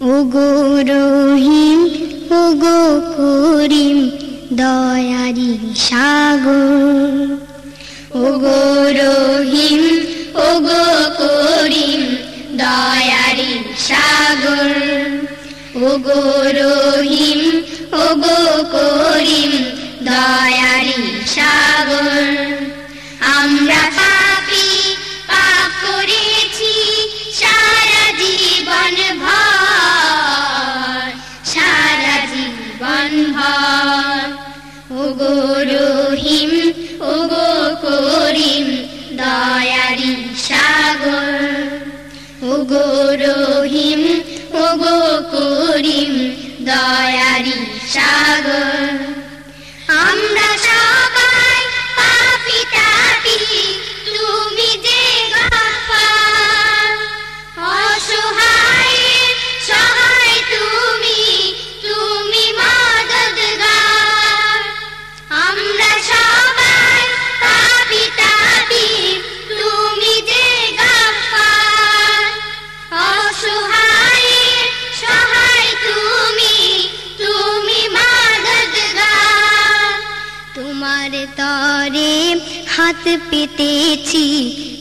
ওগো রহিম, ওগো করিম, দয়ারি সাগর। ওগো রহিম, ওগো করিম, দয়ারি সাগর। ওগো রহিম, ওগো করিম, দয়ারি সাগর। আমরা ওগো রহিম ওগো করিম দয়ারি সাগর। তোমার তরে হাত পেতেছি,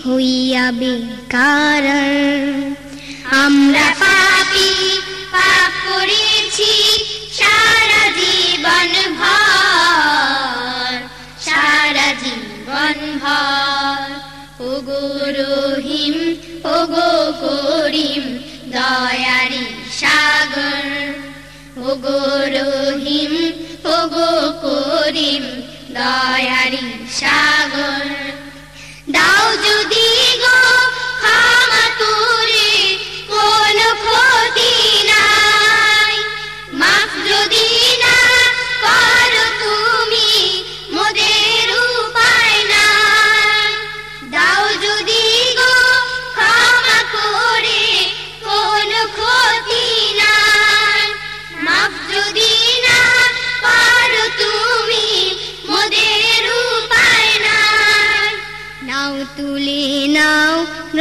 হইয়া বেকার। আমরা পাপি, পাপ করেছি, সারা জীবন ভর, সারা জীবন ভর। ওগো রহিম, ওগো করিম, দয়ারি সাগর। ওগো রহিম, ওগো করিম দয়ারি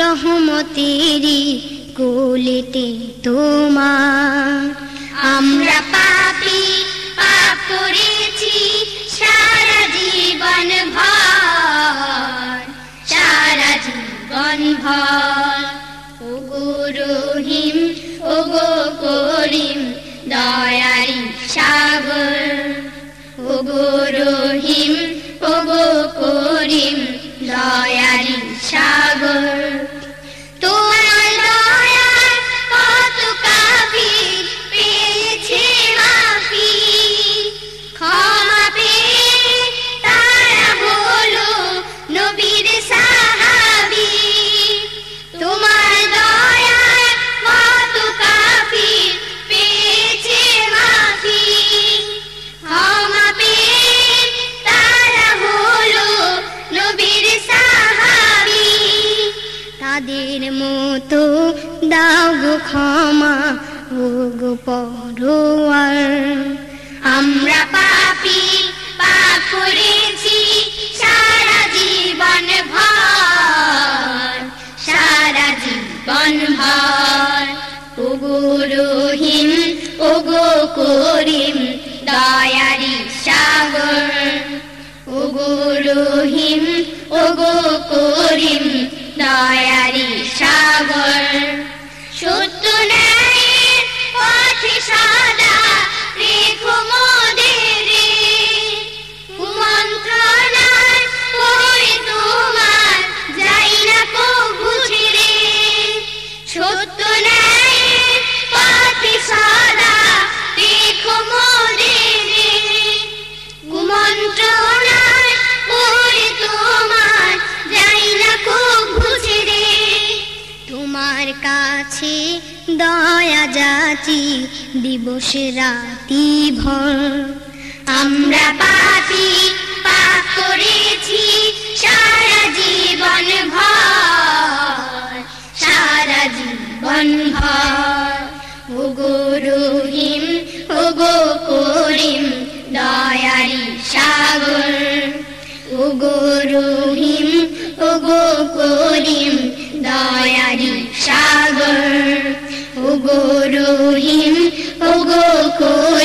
রহমতেরি কোলেতে তোমার। আমরা পাপি, পাপ করেছি সারা জীবন ভর, সারা জীবন ভর। ওগো রহিম, ওগো করিম দয়ারি মতো দাও ক্ষমা, ও গো পরোয়ার। আমরা পাপি, পাপ করেছি, সারা জীবন ভর, সারা জীবন ভর। ওগো রহিম ওগো করিম, দয়ারি সাগর। ওগো রহিম ওগো করিম দয়ারি সাগর সত্য ন্যায়ের পথে দয়া যাচি দিবস রাতি ভর। আমরা পাপি, পাপ করেছি সারা জীবন ভর। সারা জীবন ভর। ওগো ওগো করিম, দয়ারি সাগর। ওগো রহিম ওগো করিম, দয়ারি সাগর। ওগো রহিম ওগো করিম